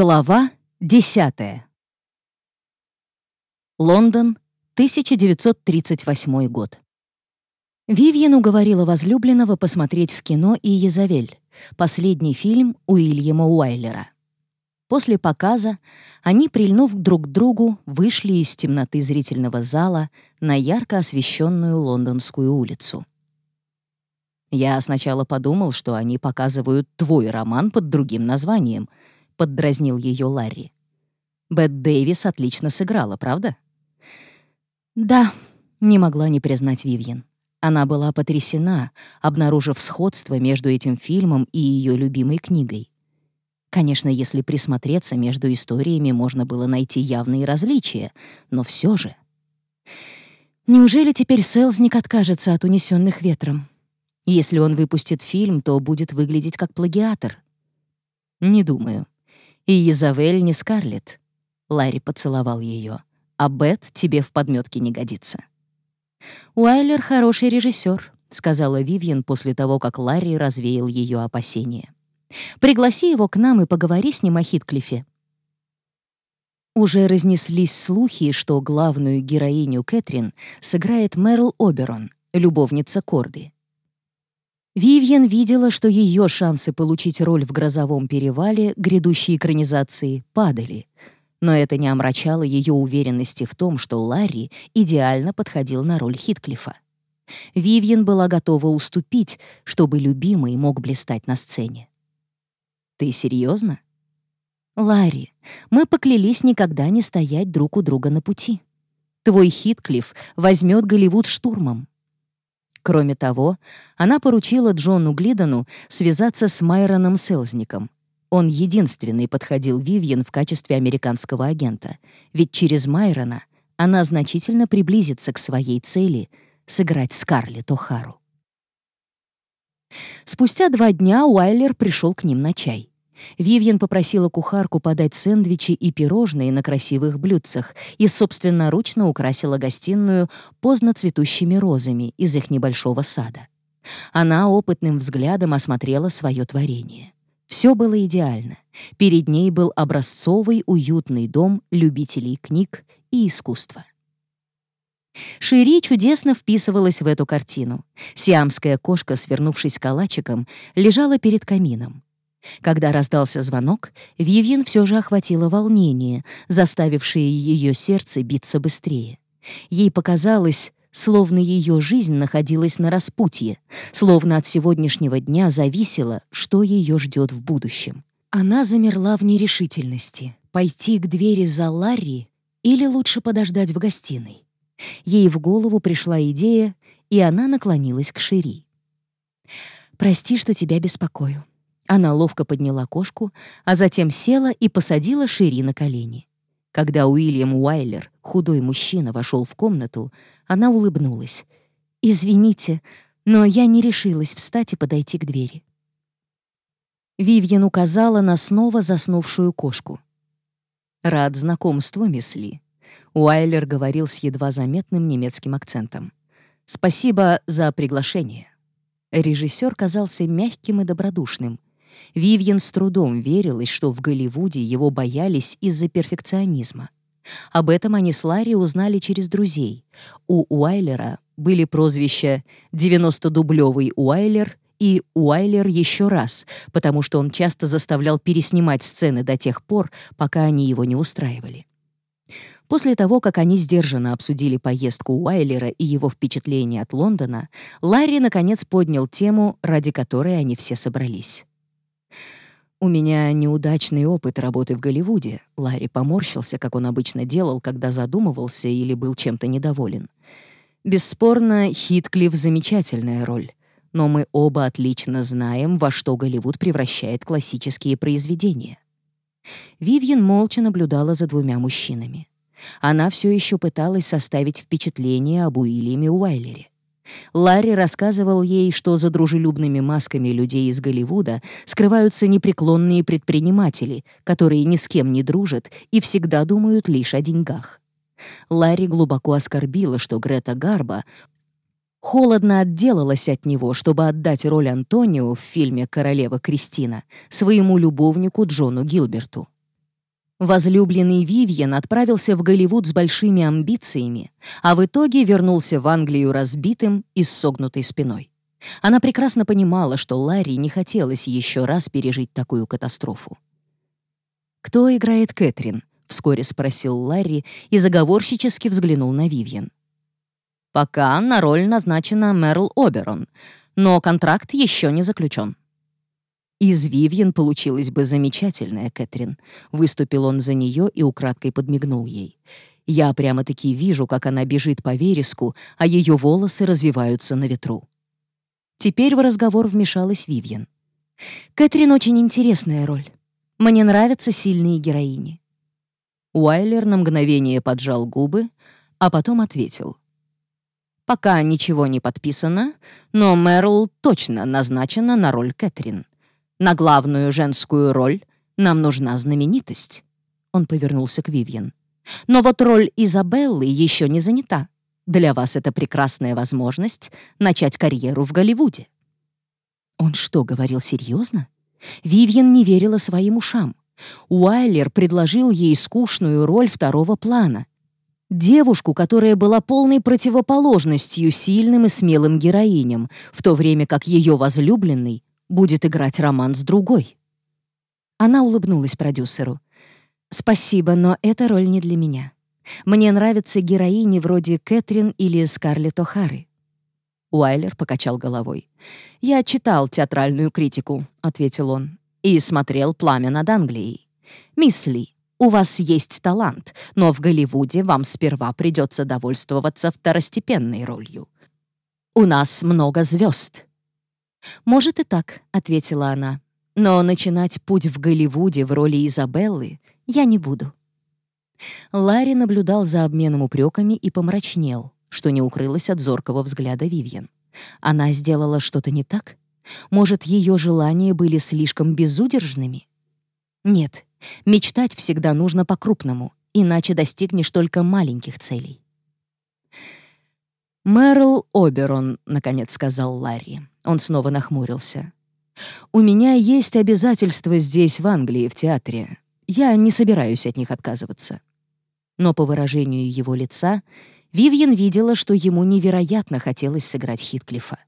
Глава 10. Лондон, 1938 год. Вивьен уговорила возлюбленного посмотреть в кино и «Езавель», последний фильм Уильяма Уайлера. После показа они, прильнув друг к другу, вышли из темноты зрительного зала на ярко освещенную лондонскую улицу. Я сначала подумал, что они показывают твой роман под другим названием — поддразнил ее Ларри. Бет Дэвис отлично сыграла, правда? Да, не могла не признать Вивьен. Она была потрясена, обнаружив сходство между этим фильмом и ее любимой книгой. Конечно, если присмотреться между историями, можно было найти явные различия, но все же. Неужели теперь Селзник откажется от унесенных ветром? Если он выпустит фильм, то будет выглядеть как плагиатор. Не думаю. И Езавель не Скарлетт. Ларри поцеловал ее. А Бет тебе в подметке не годится. Уайлер хороший режиссер, сказала Вивьен после того, как Ларри развеял ее опасения. Пригласи его к нам и поговори с ним о Хитклифе. Уже разнеслись слухи, что главную героиню Кэтрин сыграет Мэрл Оберон, любовница Корды. Вивьен видела, что ее шансы получить роль в «Грозовом перевале» грядущей экранизации падали, но это не омрачало ее уверенности в том, что Ларри идеально подходил на роль Хитклифа. Вивьен была готова уступить, чтобы любимый мог блистать на сцене. «Ты серьезно? «Ларри, мы поклялись никогда не стоять друг у друга на пути. Твой Хитклифф возьмет Голливуд штурмом. Кроме того, она поручила Джону Глидону связаться с Майроном Селзником. Он единственный подходил Вивьен в качестве американского агента, ведь через Майрона она значительно приблизится к своей цели — сыграть Скарлетт О'Хару. Спустя два дня Уайлер пришел к ним на чай. Вивьен попросила кухарку подать сэндвичи и пирожные на красивых блюдцах и собственноручно украсила гостиную поздно цветущими розами из их небольшого сада. Она опытным взглядом осмотрела свое творение. Все было идеально. Перед ней был образцовый уютный дом любителей книг и искусства. Шири чудесно вписывалась в эту картину. Сиамская кошка, свернувшись калачиком, лежала перед камином. Когда раздался звонок, Вивьен все же охватило волнение, заставившее ее сердце биться быстрее. Ей показалось, словно ее жизнь находилась на распутье, словно от сегодняшнего дня зависело, что ее ждет в будущем. Она замерла в нерешительности. Пойти к двери за Ларри или лучше подождать в гостиной? Ей в голову пришла идея, и она наклонилась к Шири. «Прости, что тебя беспокою. Она ловко подняла кошку, а затем села и посадила Шири на колени. Когда Уильям Уайлер, худой мужчина, вошел в комнату, она улыбнулась. «Извините, но я не решилась встать и подойти к двери». Вивьен указала на снова заснувшую кошку. «Рад знакомству, мисс Ли», — Уайлер говорил с едва заметным немецким акцентом. «Спасибо за приглашение». Режиссер казался мягким и добродушным — Вивьен с трудом верилась, что в Голливуде его боялись из-за перфекционизма. Об этом они с Ларри узнали через друзей. У Уайлера были прозвища «90-дублёвый Уайлер» и «Уайлер еще раз», потому что он часто заставлял переснимать сцены до тех пор, пока они его не устраивали. После того, как они сдержанно обсудили поездку Уайлера и его впечатления от Лондона, Ларри наконец поднял тему, ради которой они все собрались. «У меня неудачный опыт работы в Голливуде», — Ларри поморщился, как он обычно делал, когда задумывался или был чем-то недоволен. «Бесспорно, Хитклифф — замечательная роль, но мы оба отлично знаем, во что Голливуд превращает классические произведения». Вивьен молча наблюдала за двумя мужчинами. Она все еще пыталась составить впечатление об Уильяме Уайлере. Ларри рассказывал ей, что за дружелюбными масками людей из Голливуда скрываются непреклонные предприниматели, которые ни с кем не дружат и всегда думают лишь о деньгах. Ларри глубоко оскорбила, что Грета Гарба холодно отделалась от него, чтобы отдать роль Антонио в фильме «Королева Кристина» своему любовнику Джону Гилберту. Возлюбленный Вивьен отправился в Голливуд с большими амбициями, а в итоге вернулся в Англию разбитым и с согнутой спиной. Она прекрасно понимала, что Ларри не хотелось еще раз пережить такую катастрофу. «Кто играет Кэтрин?» — вскоре спросил Ларри и заговорщически взглянул на Вивьен. «Пока на роль назначена Мерл Оберон, но контракт еще не заключен. Из Вивьен получилась бы замечательная Кэтрин. Выступил он за нее и украдкой подмигнул ей. Я прямо-таки вижу, как она бежит по вереску, а ее волосы развиваются на ветру. Теперь в разговор вмешалась Вивьен. «Кэтрин очень интересная роль. Мне нравятся сильные героини». Уайлер на мгновение поджал губы, а потом ответил. «Пока ничего не подписано, но Мэрл точно назначена на роль Кэтрин. На главную женскую роль нам нужна знаменитость». Он повернулся к Вивьен. «Но вот роль Изабеллы еще не занята. Для вас это прекрасная возможность начать карьеру в Голливуде». Он что, говорил серьезно? Вивьен не верила своим ушам. Уайлер предложил ей скучную роль второго плана. Девушку, которая была полной противоположностью сильным и смелым героиням, в то время как ее возлюбленный будет играть роман с другой. Она улыбнулась продюсеру. «Спасибо, но эта роль не для меня. Мне нравятся героини вроде Кэтрин или Скарлетт О'Хары». Уайлер покачал головой. «Я читал театральную критику», — ответил он, «и смотрел «Пламя над Англией». «Мисс Ли, у вас есть талант, но в Голливуде вам сперва придется довольствоваться второстепенной ролью. У нас много звезд, «Может и так», — ответила она. «Но начинать путь в Голливуде в роли Изабеллы я не буду». Ларри наблюдал за обменом упреками и помрачнел, что не укрылось от зоркого взгляда Вивьен. Она сделала что-то не так? Может, ее желания были слишком безудержными? Нет, мечтать всегда нужно по-крупному, иначе достигнешь только маленьких целей. «Мэрл Оберон», — наконец сказал Ларри. Он снова нахмурился. «У меня есть обязательства здесь, в Англии, в театре. Я не собираюсь от них отказываться». Но по выражению его лица Вивьен видела, что ему невероятно хотелось сыграть Хитклифа.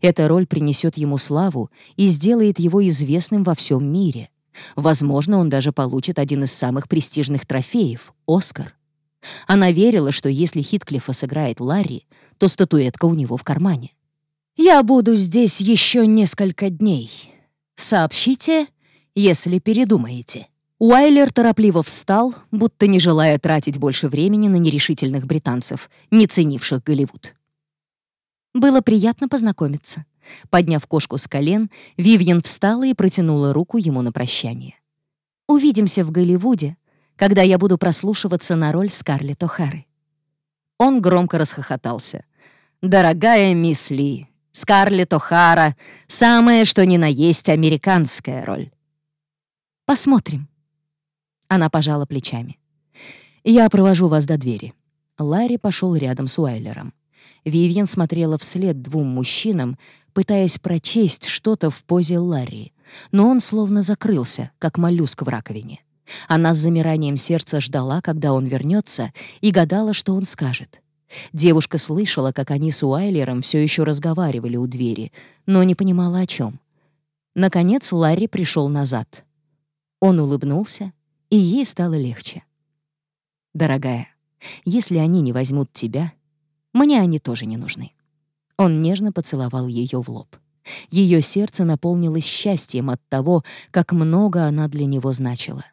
Эта роль принесет ему славу и сделает его известным во всем мире. Возможно, он даже получит один из самых престижных трофеев — «Оскар». Она верила, что если Хитклифа сыграет Ларри, то статуэтка у него в кармане. «Я буду здесь еще несколько дней. Сообщите, если передумаете». Уайлер торопливо встал, будто не желая тратить больше времени на нерешительных британцев, не ценивших Голливуд. Было приятно познакомиться. Подняв кошку с колен, Вивьен встала и протянула руку ему на прощание. «Увидимся в Голливуде, когда я буду прослушиваться на роль Скарлетт О'Хары». Он громко расхохотался. «Дорогая мисс Ли, Скарлетт О'Хара — самое что ни на есть американская роль». «Посмотрим». Она пожала плечами. «Я провожу вас до двери». Ларри пошел рядом с Уайлером. Вивьен смотрела вслед двум мужчинам, пытаясь прочесть что-то в позе Ларри, но он словно закрылся, как моллюск в раковине. Она с замиранием сердца ждала, когда он вернется, и гадала, что он скажет. Девушка слышала, как они с Уайлером все еще разговаривали у двери, но не понимала, о чем. Наконец Ларри пришел назад. Он улыбнулся, и ей стало легче. «Дорогая, если они не возьмут тебя, мне они тоже не нужны». Он нежно поцеловал ее в лоб. Ее сердце наполнилось счастьем от того, как много она для него значила.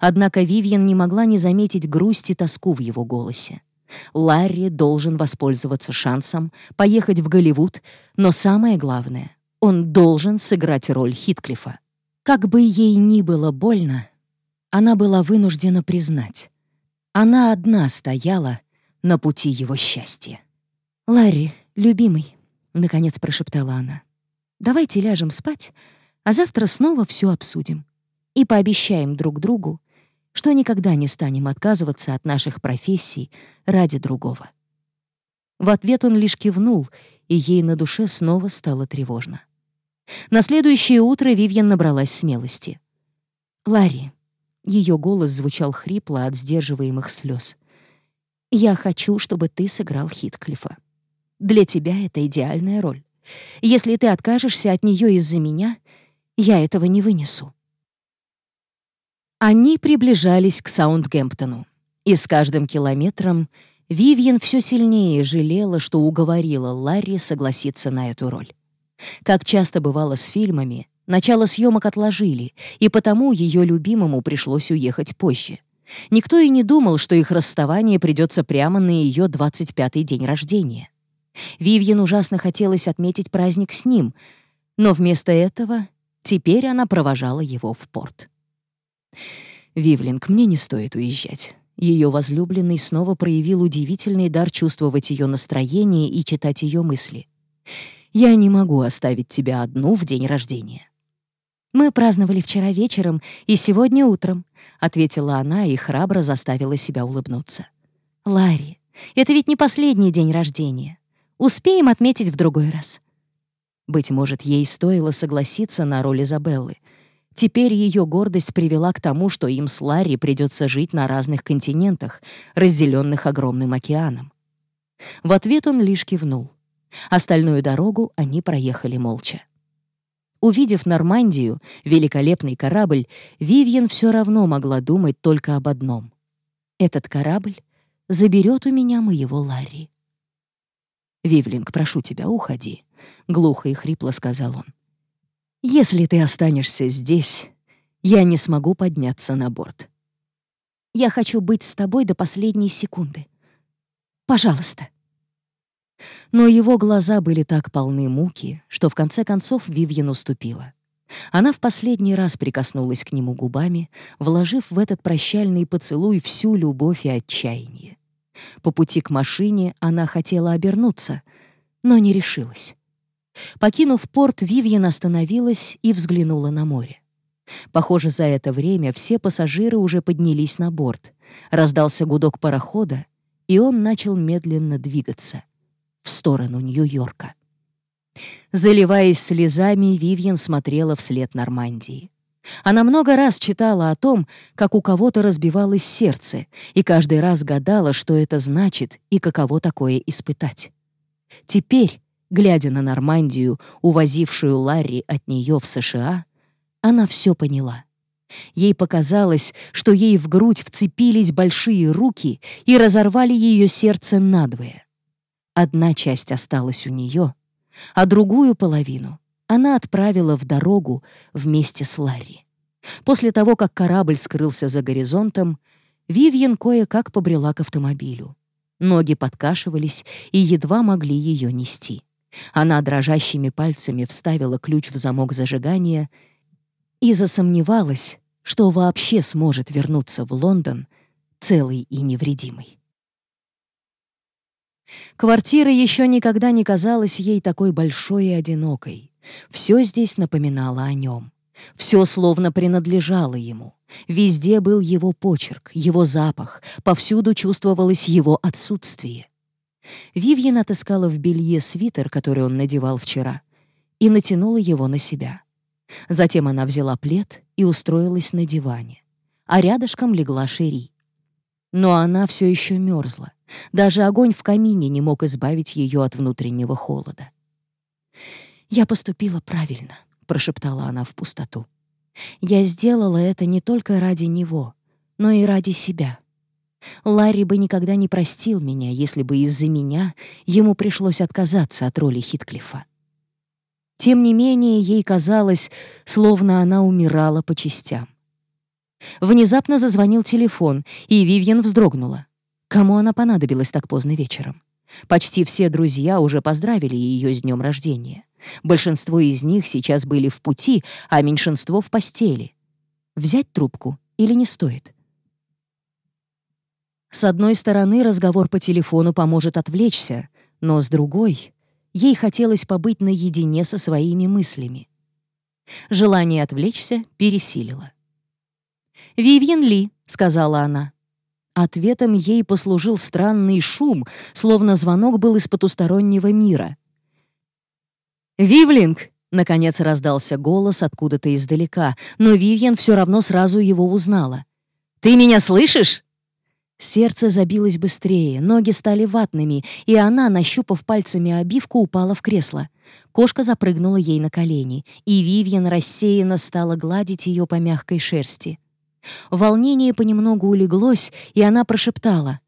Однако Вивьен не могла не заметить грусть и тоску в его голосе. Ларри должен воспользоваться шансом, поехать в Голливуд, но самое главное, он должен сыграть роль Хитклифа. Как бы ей ни было больно, она была вынуждена признать. Она одна стояла на пути его счастья. «Ларри, любимый», — наконец прошептала она, — «давайте ляжем спать, а завтра снова все обсудим и пообещаем друг другу, что никогда не станем отказываться от наших профессий ради другого. В ответ он лишь кивнул, и ей на душе снова стало тревожно. На следующее утро Вивьен набралась смелости. «Ларри, Ее голос звучал хрипло от сдерживаемых слез. «Я хочу, чтобы ты сыграл Хитклифа. Для тебя это идеальная роль. Если ты откажешься от нее из-за меня, я этого не вынесу». Они приближались к Саундгемптону, и с каждым километром Вивьен все сильнее жалела, что уговорила Ларри согласиться на эту роль. Как часто бывало с фильмами, начало съемок отложили, и потому ее любимому пришлось уехать позже. Никто и не думал, что их расставание придется прямо на ее 25-й день рождения. Вивьен ужасно хотелось отметить праздник с ним, но вместо этого теперь она провожала его в порт. «Вивлинг, мне не стоит уезжать. Ее возлюбленный снова проявил удивительный дар чувствовать ее настроение и читать ее мысли. «Я не могу оставить тебя одну в день рождения». «Мы праздновали вчера вечером и сегодня утром», — ответила она и храбро заставила себя улыбнуться. «Ларри, это ведь не последний день рождения. Успеем отметить в другой раз». Быть может, ей стоило согласиться на роль Изабеллы — Теперь ее гордость привела к тому, что им с Ларри придется жить на разных континентах, разделенных огромным океаном. В ответ он лишь кивнул. Остальную дорогу они проехали молча. Увидев Нормандию, великолепный корабль, Вивьен все равно могла думать только об одном. «Этот корабль заберет у меня моего Ларри». «Вивлинг, прошу тебя, уходи», — глухо и хрипло сказал он. Если ты останешься здесь, я не смогу подняться на борт. Я хочу быть с тобой до последней секунды. Пожалуйста. Но его глаза были так полны муки, что в конце концов Вивьен уступила. Она в последний раз прикоснулась к нему губами, вложив в этот прощальный поцелуй всю любовь и отчаяние. По пути к машине она хотела обернуться, но не решилась. Покинув порт, Вивьен остановилась и взглянула на море. Похоже, за это время все пассажиры уже поднялись на борт. Раздался гудок парохода, и он начал медленно двигаться в сторону Нью-Йорка. Заливаясь слезами, Вивьен смотрела вслед Нормандии. Она много раз читала о том, как у кого-то разбивалось сердце, и каждый раз гадала, что это значит и каково такое испытать. Теперь, Глядя на Нормандию, увозившую Ларри от нее в США, она все поняла. Ей показалось, что ей в грудь вцепились большие руки и разорвали ее сердце надвое. Одна часть осталась у нее, а другую половину она отправила в дорогу вместе с Ларри. После того, как корабль скрылся за горизонтом, Вивьен кое-как побрела к автомобилю. Ноги подкашивались и едва могли ее нести. Она дрожащими пальцами вставила ключ в замок зажигания и засомневалась, что вообще сможет вернуться в Лондон целый и невредимый. Квартира еще никогда не казалась ей такой большой и одинокой. Все здесь напоминало о нем. Все словно принадлежало ему. Везде был его почерк, его запах, повсюду чувствовалось его отсутствие. Вивьен отыскала в белье свитер, который он надевал вчера, и натянула его на себя. Затем она взяла плед и устроилась на диване, а рядышком легла Шери. Но она все еще мерзла. Даже огонь в камине не мог избавить ее от внутреннего холода. «Я поступила правильно», — прошептала она в пустоту. «Я сделала это не только ради него, но и ради себя». Ларри бы никогда не простил меня, если бы из-за меня ему пришлось отказаться от роли Хитклифа. Тем не менее, ей казалось, словно она умирала по частям. Внезапно зазвонил телефон, и Вивьен вздрогнула. Кому она понадобилась так поздно вечером? Почти все друзья уже поздравили ее с днем рождения. Большинство из них сейчас были в пути, а меньшинство в постели. Взять трубку или не стоит? С одной стороны, разговор по телефону поможет отвлечься, но с другой, ей хотелось побыть наедине со своими мыслями. Желание отвлечься пересилило. «Вивьен Ли», — сказала она. Ответом ей послужил странный шум, словно звонок был из потустороннего мира. «Вивлинг!» — наконец раздался голос откуда-то издалека, но Вивьен все равно сразу его узнала. Ты меня слышишь?» Сердце забилось быстрее, ноги стали ватными, и она, нащупав пальцами обивку, упала в кресло. Кошка запрыгнула ей на колени, и Вивьен рассеянно стала гладить ее по мягкой шерсти. Волнение понемногу улеглось, и она прошептала.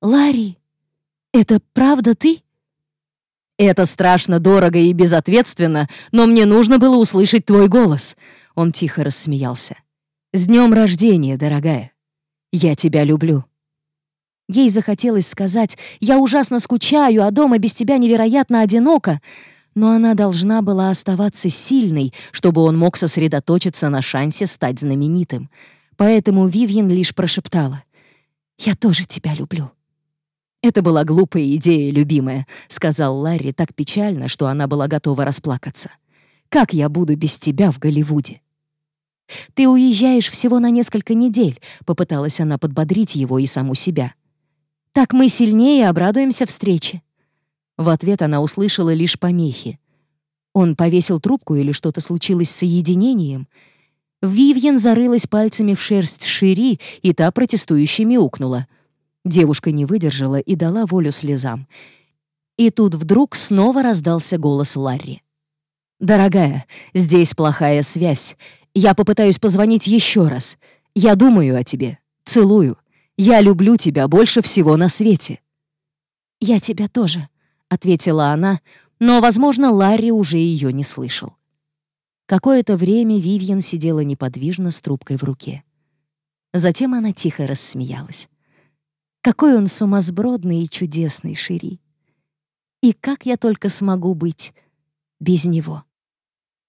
«Ларри, это правда ты?» «Это страшно дорого и безответственно, но мне нужно было услышать твой голос». Он тихо рассмеялся. «С днем рождения, дорогая! Я тебя люблю!» Ей захотелось сказать «Я ужасно скучаю, а дома без тебя невероятно одиноко», но она должна была оставаться сильной, чтобы он мог сосредоточиться на шансе стать знаменитым. Поэтому Вивьен лишь прошептала «Я тоже тебя люблю». «Это была глупая идея, любимая», — сказал Ларри так печально, что она была готова расплакаться. «Как я буду без тебя в Голливуде?» «Ты уезжаешь всего на несколько недель», — попыталась она подбодрить его и саму себя. «Так мы сильнее обрадуемся встрече». В ответ она услышала лишь помехи. Он повесил трубку или что-то случилось с соединением. Вивьен зарылась пальцами в шерсть Шири, и та протестующе мяукнула — Девушка не выдержала и дала волю слезам. И тут вдруг снова раздался голос Ларри. «Дорогая, здесь плохая связь. Я попытаюсь позвонить еще раз. Я думаю о тебе. Целую. Я люблю тебя больше всего на свете». «Я тебя тоже», — ответила она, но, возможно, Ларри уже ее не слышал. Какое-то время Вивьен сидела неподвижно с трубкой в руке. Затем она тихо рассмеялась. Какой он сумасбродный и чудесный, Шири. И как я только смогу быть без него.